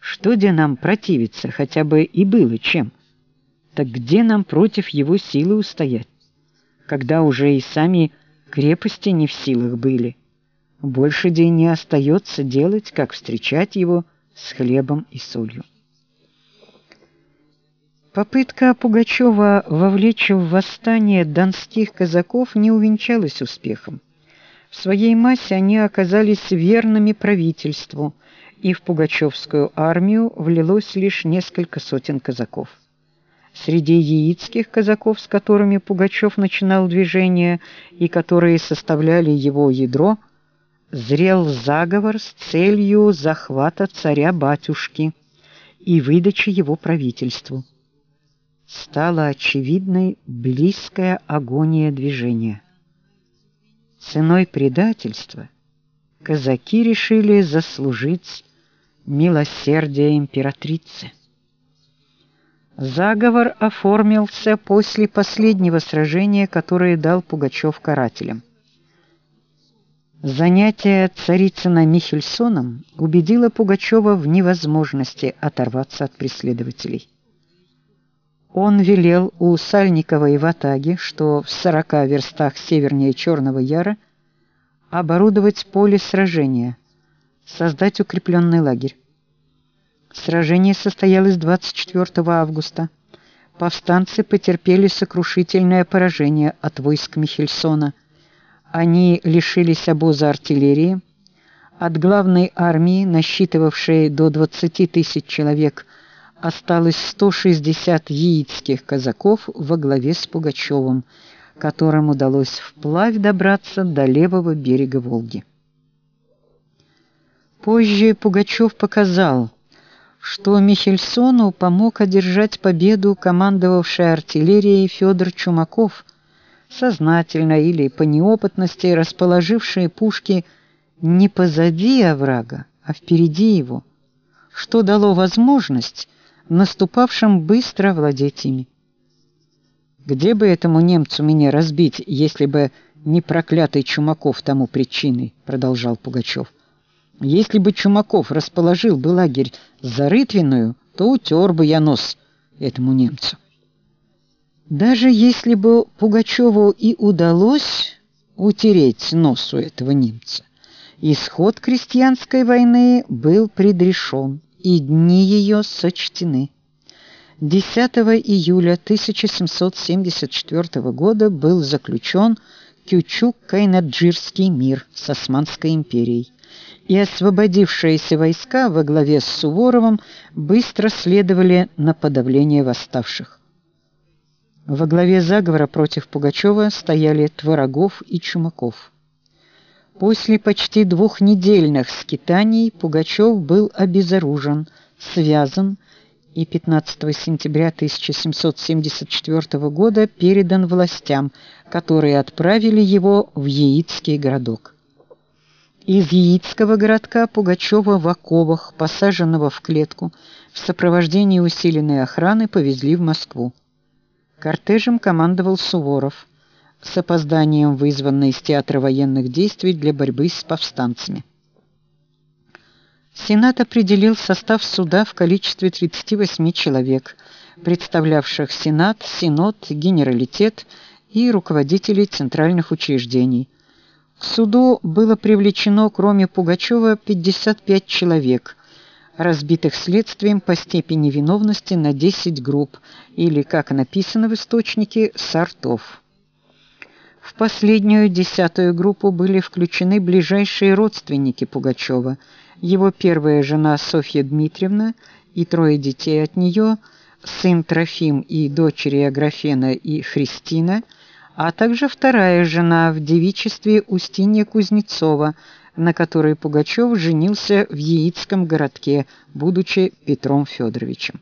Что где нам противиться, хотя бы и было чем – так где нам против его силы устоять, когда уже и сами крепости не в силах были? Больше день не остается делать, как встречать его с хлебом и солью. Попытка Пугачева вовлечь в восстание донских казаков не увенчалась успехом. В своей массе они оказались верными правительству, и в пугачевскую армию влилось лишь несколько сотен казаков. Среди яицких казаков, с которыми Пугачев начинал движение и которые составляли его ядро, зрел заговор с целью захвата царя-батюшки и выдачи его правительству. Стала очевидной близкая агония движения. Ценой предательства казаки решили заслужить милосердие императрицы. Заговор оформился после последнего сражения, которое дал Пугачев карателям. Занятие Царицына Михельсоном убедило Пугачева в невозможности оторваться от преследователей. Он велел у Сальникова и Ватаги, что в сорока верстах севернее Черного Яра, оборудовать поле сражения, создать укрепленный лагерь. Сражение состоялось 24 августа. Повстанцы потерпели сокрушительное поражение от войск Михельсона. Они лишились обоза артиллерии. От главной армии, насчитывавшей до 20 тысяч человек, осталось 160 яицких казаков во главе с Пугачевым, которым удалось вплавь добраться до левого берега Волги. Позже Пугачев показал, что Михельсону помог одержать победу командовавший артиллерией Федор Чумаков, сознательно или по неопытности расположивший пушки не позади оврага, а впереди его, что дало возможность наступавшим быстро владеть ими. Где бы этому немцу меня разбить, если бы не проклятый Чумаков тому причиной, продолжал Пугачев. Если бы Чумаков расположил бы лагерь за Рытвиную, то утер бы я нос этому немцу. Даже если бы Пугачеву и удалось утереть нос у этого немца, исход крестьянской войны был предрешен, и дни ее сочтены. 10 июля 1774 года был заключен Кючук-Кайнаджирский мир с Османской империей и освободившиеся войска во главе с Суворовым быстро следовали на подавление восставших. Во главе заговора против Пугачева стояли Творогов и Чумаков. После почти двухнедельных скитаний Пугачев был обезоружен, связан и 15 сентября 1774 года передан властям, которые отправили его в Яицкий городок. Из Яицкого городка Пугачева в оковах, посаженного в клетку, в сопровождении усиленной охраны повезли в Москву. Кортежем командовал Суворов, с опозданием вызванный из театра военных действий для борьбы с повстанцами. Сенат определил состав суда в количестве 38 человек, представлявших Сенат, Синод, Генералитет и руководителей центральных учреждений – к суду было привлечено, кроме Пугачева, 55 человек, разбитых следствием по степени виновности на 10 групп или, как написано в источнике, сортов. В последнюю десятую группу были включены ближайшие родственники Пугачева, его первая жена Софья Дмитриевна и трое детей от нее, сын Трофим и дочери Аграфена и Христина – а также вторая жена в девичестве Устинья Кузнецова, на которой Пугачев женился в Яицком городке, будучи Петром Федоровичем.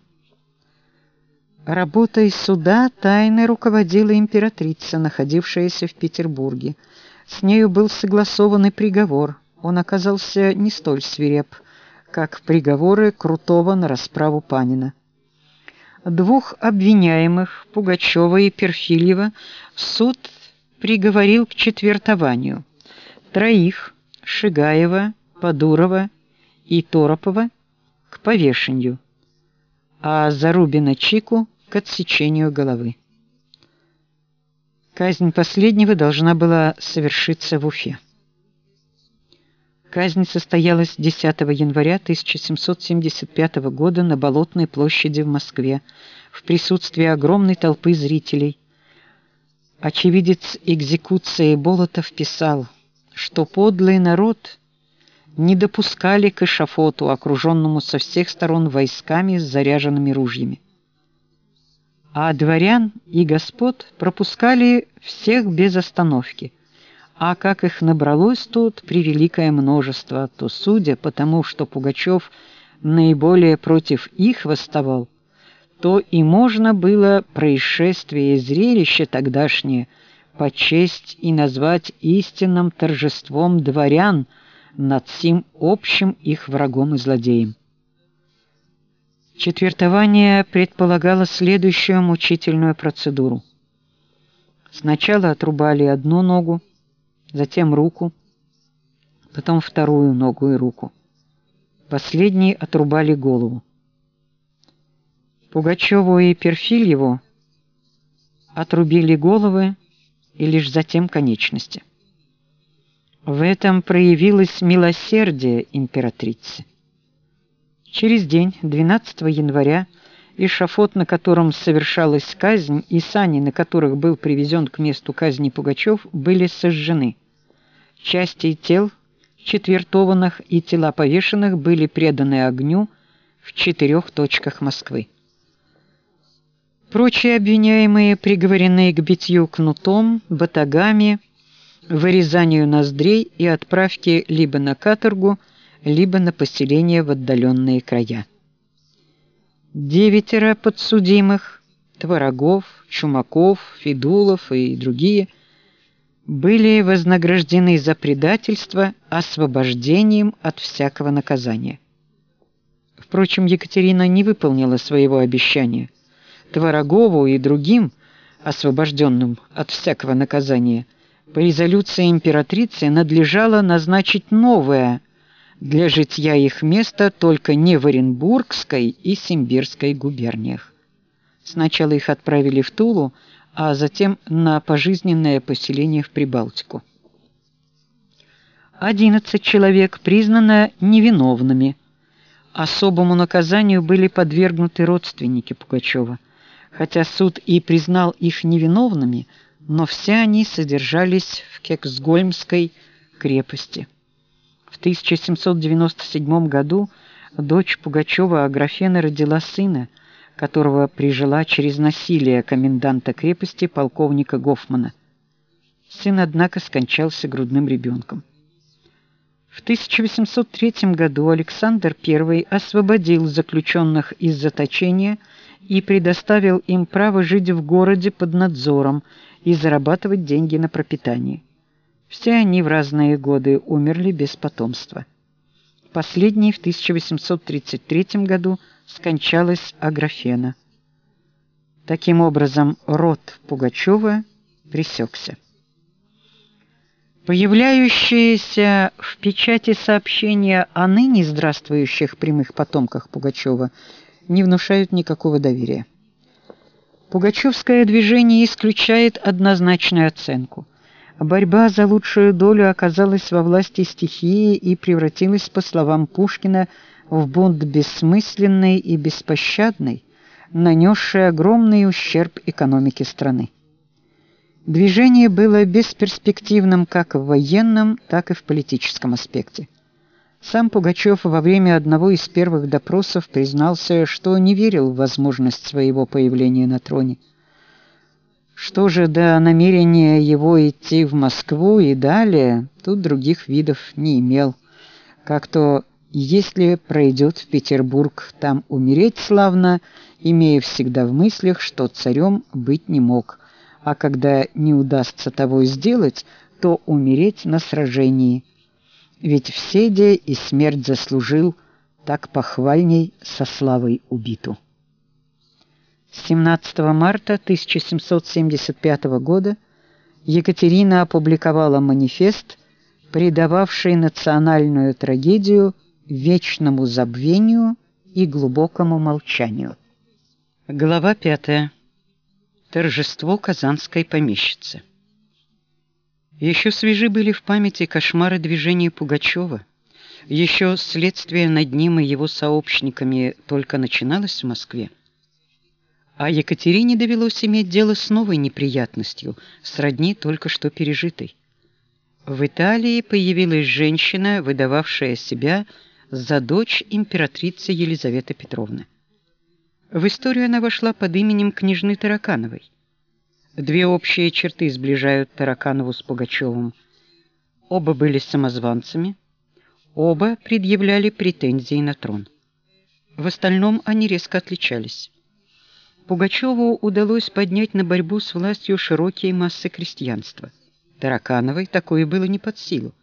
Работой суда тайно руководила императрица, находившаяся в Петербурге. С нею был согласован и приговор. Он оказался не столь свиреп, как приговоры Крутого на расправу Панина. Двух обвиняемых, Пугачева и Перфильева, суд приговорил к четвертованию. Троих, Шигаева, Подурова и Торопова, к повешению, а Зарубина Чику к отсечению головы. Казнь последнего должна была совершиться в Уфе. Казнь состоялась 10 января 1775 года на Болотной площади в Москве в присутствии огромной толпы зрителей. Очевидец экзекуции Болотов писал, что подлый народ не допускали к эшафоту, окруженному со всех сторон войсками с заряженными ружьями. А дворян и господ пропускали всех без остановки – а как их набралось тут превеликое множество, то судя по тому, что Пугачев наиболее против их восставал, то и можно было происшествие и зрелище тогдашнее почесть и назвать истинным торжеством дворян над сим общим их врагом и злодеем. Четвертование предполагало следующую мучительную процедуру. Сначала отрубали одну ногу, затем руку, потом вторую ногу и руку. Последние отрубали голову. Пугачеву и Перфильеву отрубили головы и лишь затем конечности. В этом проявилось милосердие императрицы. Через день, 12 января, эшафот, на котором совершалась казнь, и сани, на которых был привезен к месту казни Пугачев, были сожжены. Части тел четвертованных и тела повешенных были преданы огню в четырех точках Москвы. Прочие обвиняемые приговорены к битью кнутом, батагами, вырезанию ноздрей и отправке либо на каторгу, либо на поселение в отдаленные края. Девятеро подсудимых Творогов, Чумаков, Федулов и другие были вознаграждены за предательство освобождением от всякого наказания. Впрочем, Екатерина не выполнила своего обещания – Творогову и другим, освобожденным от всякого наказания, по резолюции императрицы надлежало назначить новое для житья их место только не в Оренбургской и Симбирской губерниях. Сначала их отправили в Тулу, а затем на пожизненное поселение в Прибалтику. 11 человек признано невиновными. Особому наказанию были подвергнуты родственники Пугачева – Хотя суд и признал их невиновными, но все они содержались в Кексгольмской крепости. В 1797 году дочь Пугачева Аграфена родила сына, которого прижила через насилие коменданта крепости полковника Гофмана. Сын, однако, скончался грудным ребенком. В 1803 году Александр I освободил заключенных из заточения и предоставил им право жить в городе под надзором и зарабатывать деньги на пропитание. Все они в разные годы умерли без потомства. Последней в 1833 году скончалась Аграфена. Таким образом, род Пугачева пресекся. Появляющиеся в печати сообщения о ныне здравствующих прямых потомках Пугачева не внушают никакого доверия. Пугачевское движение исключает однозначную оценку. Борьба за лучшую долю оказалась во власти стихии и превратилась, по словам Пушкина, в бунт бессмысленный и беспощадный, нанесший огромный ущерб экономике страны. Движение было бесперспективным как в военном, так и в политическом аспекте. Сам Пугачев во время одного из первых допросов признался, что не верил в возможность своего появления на троне. Что же до намерения его идти в Москву и далее, тут других видов не имел. Как то если пройдет в Петербург, там умереть славно, имея всегда в мыслях, что царем быть не мог, а когда не удастся того сделать, то умереть на сражении – ведь в седе и смерть заслужил, так похвальней со славой убиту. 17 марта 1775 года Екатерина опубликовала манифест, предававший национальную трагедию вечному забвению и глубокому молчанию. Глава 5. Торжество казанской помещицы. Еще свежи были в памяти кошмары движения Пугачева. Еще следствие над ним и его сообщниками только начиналось в Москве. А Екатерине довелось иметь дело с новой неприятностью, сродни только что пережитой. В Италии появилась женщина, выдававшая себя за дочь императрицы Елизаветы Петровны. В историю она вошла под именем княжны Таракановой. Две общие черты сближают Тараканову с Пугачевым. Оба были самозванцами, оба предъявляли претензии на трон. В остальном они резко отличались. Пугачеву удалось поднять на борьбу с властью широкие массы крестьянства. Таракановой такое было не под силу.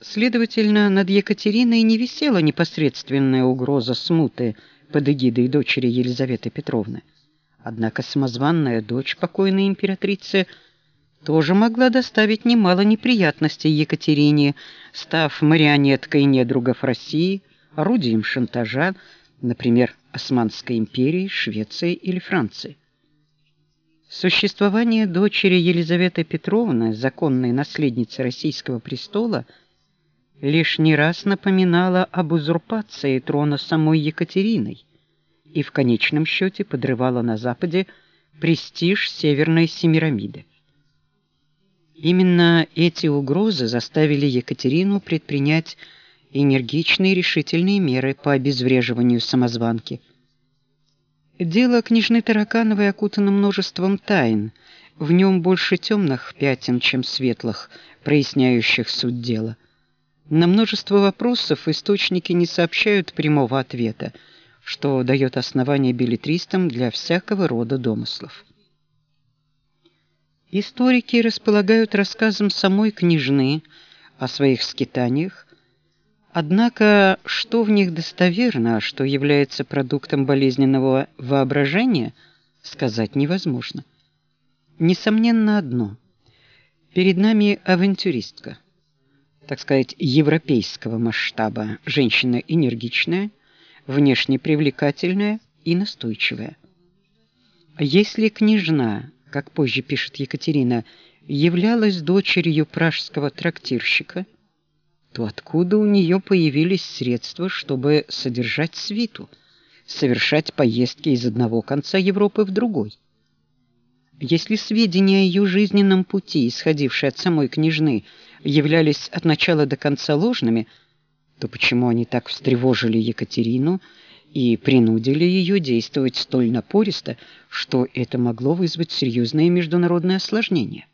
Следовательно, над Екатериной не висела непосредственная угроза смуты под эгидой дочери Елизаветы Петровны. Однако самозванная дочь покойной императрицы тоже могла доставить немало неприятностей Екатерине, став марионеткой недругов России, орудием шантажа, например, Османской империи, Швеции или Франции. Существование дочери Елизаветы Петровны, законной наследницы российского престола, лишний раз напоминало об узурпации трона самой Екатериной и в конечном счете подрывала на Западе престиж Северной Семирамиды. Именно эти угрозы заставили Екатерину предпринять энергичные решительные меры по обезвреживанию самозванки. Дело княжны Таракановой окутано множеством тайн. В нем больше темных пятен, чем светлых, проясняющих суть дела. На множество вопросов источники не сообщают прямого ответа, что дает основание билетристам для всякого рода домыслов. Историки располагают рассказом самой княжны о своих скитаниях, однако что в них достоверно, а что является продуктом болезненного воображения, сказать невозможно. Несомненно одно: перед нами авантюристка, так сказать, европейского масштаба, женщина энергичная, внешне привлекательная и настойчивая. Если княжна как позже пишет Екатерина, являлась дочерью пражского трактирщика, то откуда у нее появились средства, чтобы содержать свиту, совершать поездки из одного конца Европы в другой? Если сведения о ее жизненном пути, исходившие от самой княжны, являлись от начала до конца ложными, то почему они так встревожили Екатерину и принудили ее действовать столь напористо, что это могло вызвать серьезные международные осложнения.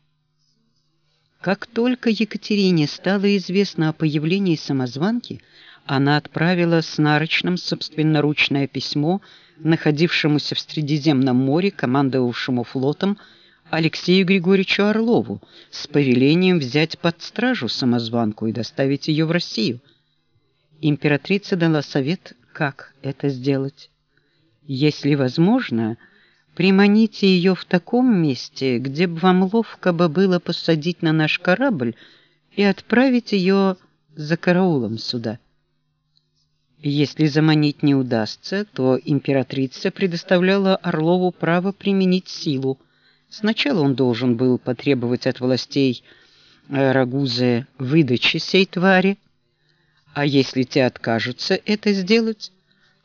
Как только Екатерине стало известно о появлении самозванки, она отправила с нарочным собственноручное письмо находившемуся в Средиземном море командовавшему флотом Алексею Григорьевичу Орлову с повелением взять под стражу самозванку и доставить ее в Россию. Императрица дала совет как это сделать. Если возможно, приманите ее в таком месте, где бы вам ловко бы было посадить на наш корабль и отправить ее за караулом сюда. Если заманить не удастся, то императрица предоставляла Орлову право применить силу. Сначала он должен был потребовать от властей э, Рагузы выдачи сей твари, а если те откажутся это сделать,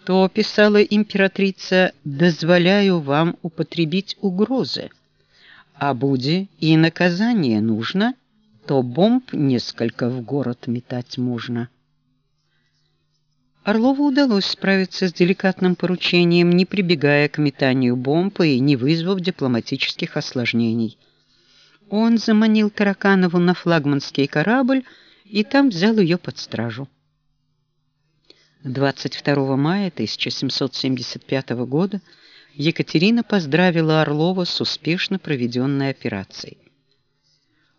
то, писала императрица, дозволяю вам употребить угрозы. А буде и наказание нужно, то бомб несколько в город метать можно. Орлову удалось справиться с деликатным поручением, не прибегая к метанию бомб и не вызвав дипломатических осложнений. Он заманил Тараканову на флагманский корабль и там взял ее под стражу. 22 мая 1775 года Екатерина поздравила Орлова с успешно проведенной операцией.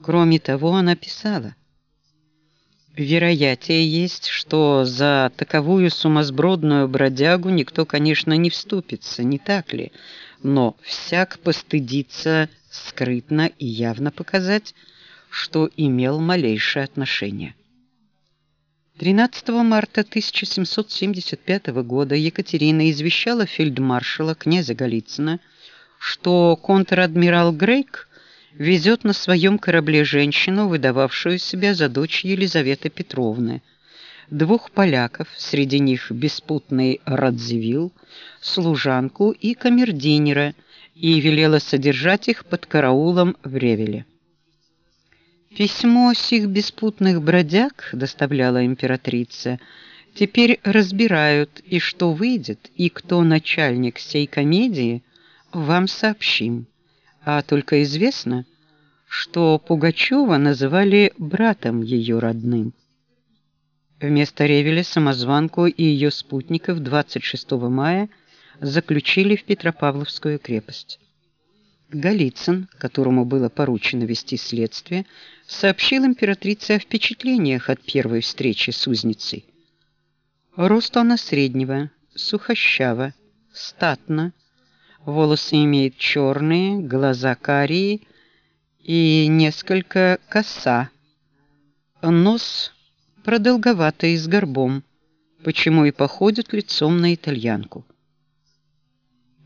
Кроме того, она писала: Вероятие есть, что за таковую сумасбродную бродягу никто, конечно, не вступится, не так ли? Но всяк постыдится скрытно и явно показать, что имел малейшее отношение. 13 марта 1775 года Екатерина извещала фельдмаршала князя Голицына, что контр-адмирал Грейк везет на своем корабле женщину, выдававшую себя за дочь Елизаветы Петровны, двух поляков, среди них беспутный Радзивилл, служанку и камердинера, и велела содержать их под караулом в Ревеле. Письмо сих беспутных бродяг, доставляла императрица, теперь разбирают, и что выйдет, и кто начальник сей комедии, вам сообщим. А только известно, что Пугачева называли братом ее родным. Вместо Ревеля самозванку и ее спутников 26 мая заключили в Петропавловскую крепость. Голицын, которому было поручено вести следствие, сообщил императрице о впечатлениях от первой встречи с узницей. Рост она среднего, сухощава, статна, волосы имеет черные, глаза карие и несколько коса. Нос продолговатый с горбом, почему и походит лицом на итальянку.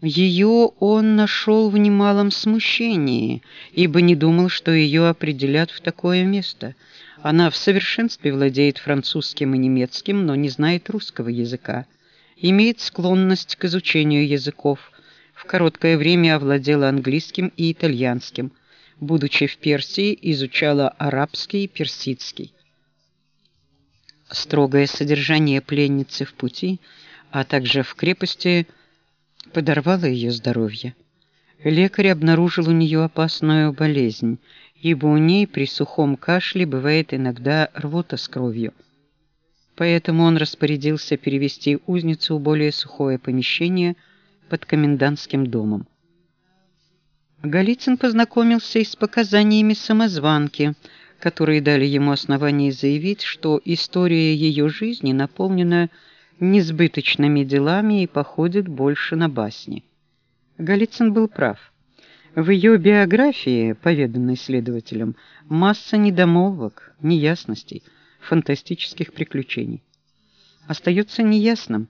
Ее он нашел в немалом смущении, ибо не думал, что ее определят в такое место. Она в совершенстве владеет французским и немецким, но не знает русского языка. Имеет склонность к изучению языков. В короткое время овладела английским и итальянским. Будучи в Персии, изучала арабский и персидский. Строгое содержание пленницы в пути, а также в крепости, подорвало ее здоровье. Лекарь обнаружил у нее опасную болезнь, ибо у ней при сухом кашле бывает иногда рвота с кровью. Поэтому он распорядился перевести узницу в более сухое помещение под комендантским домом. Голицын познакомился и с показаниями самозванки – которые дали ему основание заявить, что история ее жизни наполнена несбыточными делами и походит больше на басни. Голицын был прав. В ее биографии, поведанной следователям, масса недомолвок, неясностей, фантастических приключений. Остается неясным,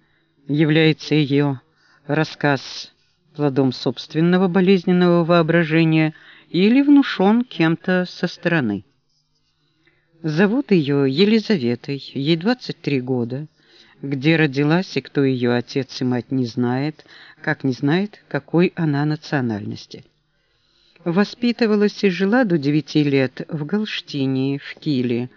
является ее рассказ плодом собственного болезненного воображения или внушен кем-то со стороны. Зовут ее Елизаветой, ей 23 года. Где родилась и кто ее отец и мать не знает, как не знает, какой она национальности. Воспитывалась и жила до 9 лет в Галштине, в Киле,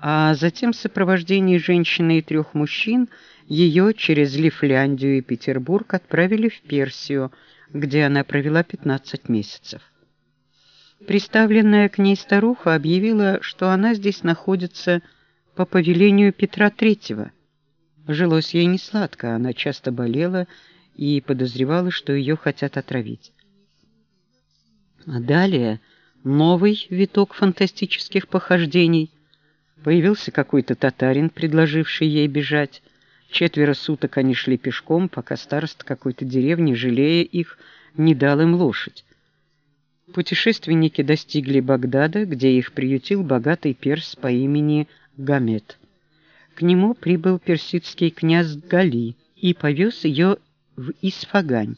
а затем в сопровождении женщины и трех мужчин ее через Лифляндию и Петербург отправили в Персию, где она провела 15 месяцев. Приставленная к ней старуха объявила, что она здесь находится по повелению Петра III. Жилось ей не сладко, она часто болела и подозревала, что ее хотят отравить. А далее новый виток фантастических похождений. Появился какой-то татарин, предложивший ей бежать. Четверо суток они шли пешком, пока староста какой-то деревни, жалея их, не дал им лошадь. Путешественники достигли Багдада, где их приютил богатый перс по имени Гамет. К нему прибыл персидский князь Гали и повез ее в Исфагань,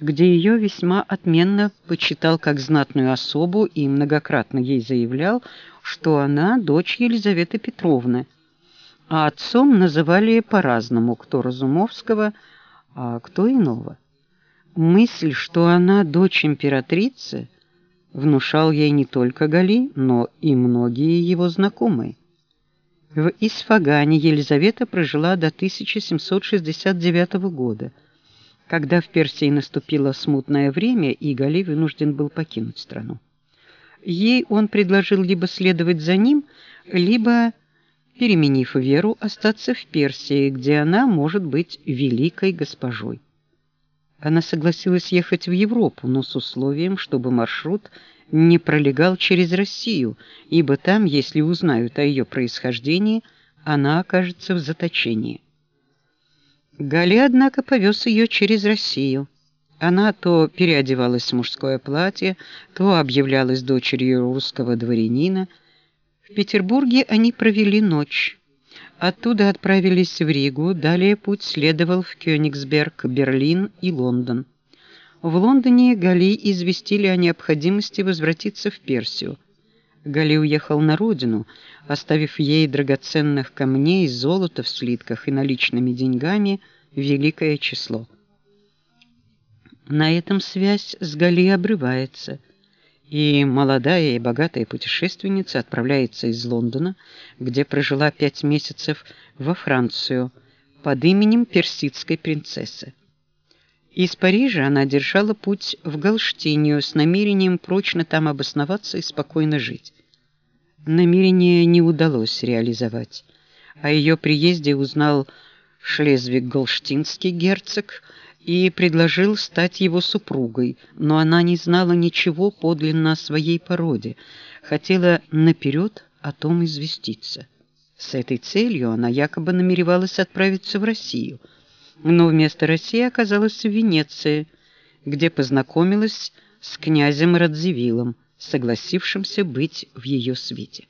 где ее весьма отменно почитал как знатную особу и многократно ей заявлял, что она дочь Елизаветы Петровны, а отцом называли по-разному, кто Разумовского, а кто иного. Мысль, что она дочь императрицы – внушал ей не только Гали, но и многие его знакомые. В Исфагане Елизавета прожила до 1769 года, когда в Персии наступило смутное время, и Гали вынужден был покинуть страну. Ей он предложил либо следовать за ним, либо, переменив веру, остаться в Персии, где она может быть великой госпожой. Она согласилась ехать в Европу, но с условием, чтобы маршрут не пролегал через Россию, ибо там, если узнают о ее происхождении, она окажется в заточении. Гали, однако, повез ее через Россию. Она то переодевалась в мужское платье, то объявлялась дочерью русского дворянина. В Петербурге они провели ночь. Оттуда отправились в Ригу, далее путь следовал в Кёнигсберг, Берлин и Лондон. В Лондоне Гали известили о необходимости возвратиться в Персию. Гали уехал на родину, оставив ей драгоценных камней, золота в слитках и наличными деньгами великое число. На этом связь с Гали обрывается – и молодая и богатая путешественница отправляется из Лондона, где прожила пять месяцев, во Францию под именем персидской принцессы. Из Парижа она держала путь в Галштинию с намерением прочно там обосноваться и спокойно жить. Намерение не удалось реализовать. О ее приезде узнал Шлезвиг-Голштинский герцог – и предложил стать его супругой, но она не знала ничего подлинно о своей породе, хотела наперед о том известиться. С этой целью она якобы намеревалась отправиться в Россию, но вместо России оказалась в Венеции, где познакомилась с князем Радзивиллом, согласившимся быть в ее свите.